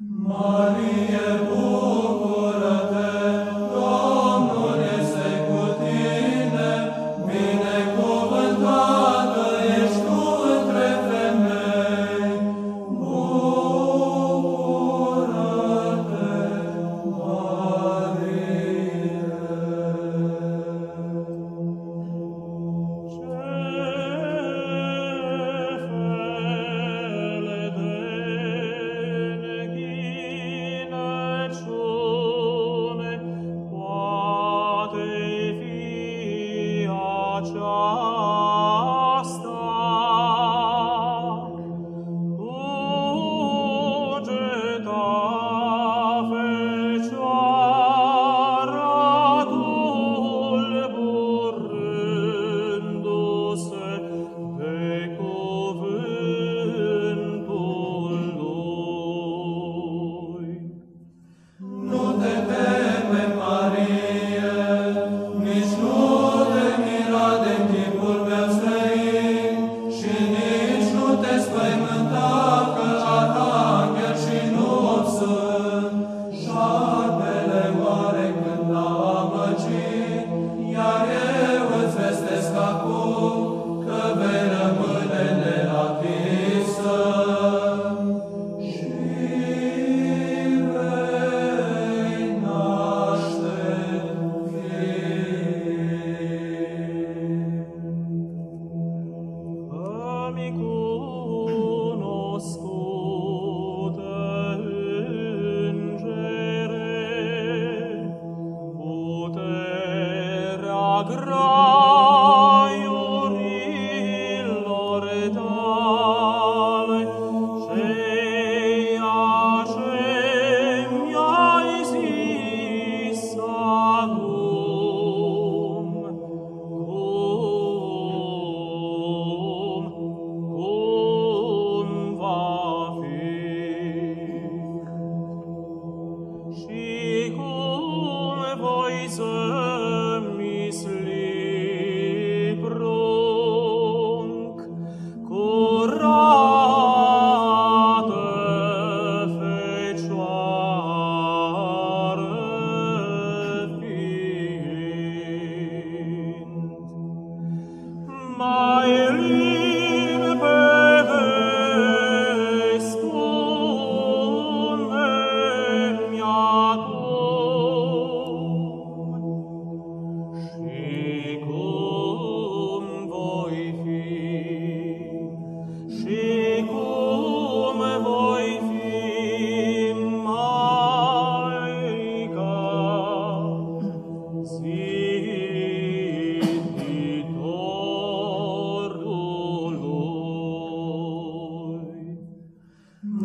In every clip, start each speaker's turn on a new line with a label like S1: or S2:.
S1: Maria, bucură-te, la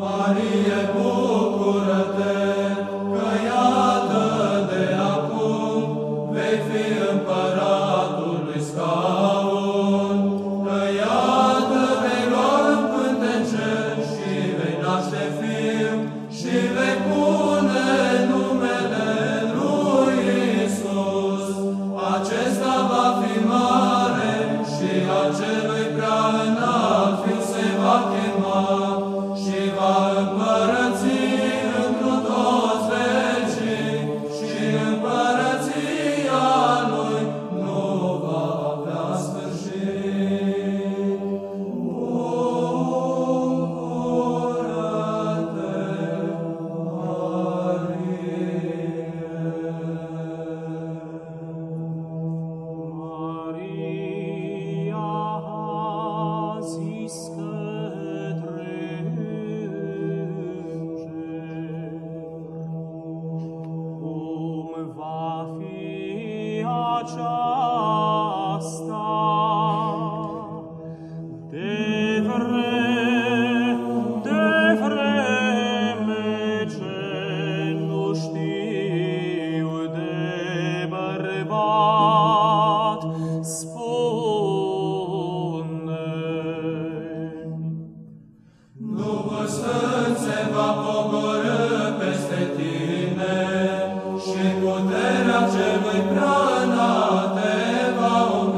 S1: Marie, bucură-te!